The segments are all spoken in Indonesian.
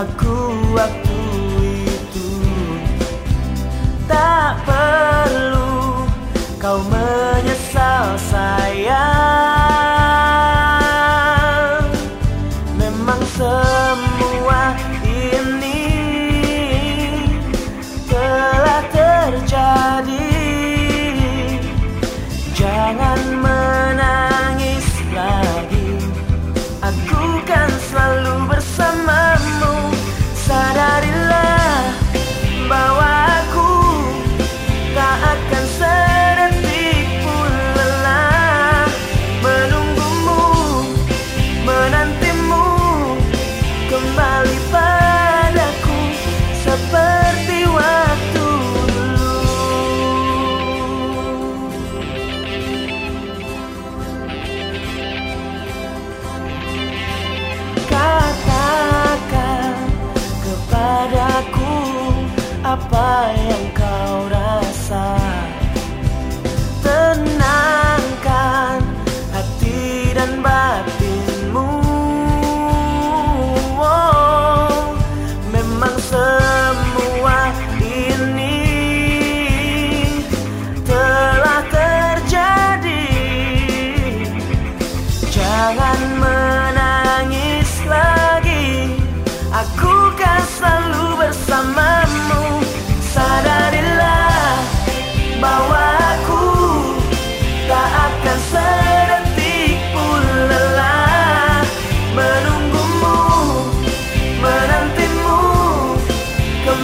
aku waktu itu tak perlu kau apa yang kau rasa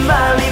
Mà lì.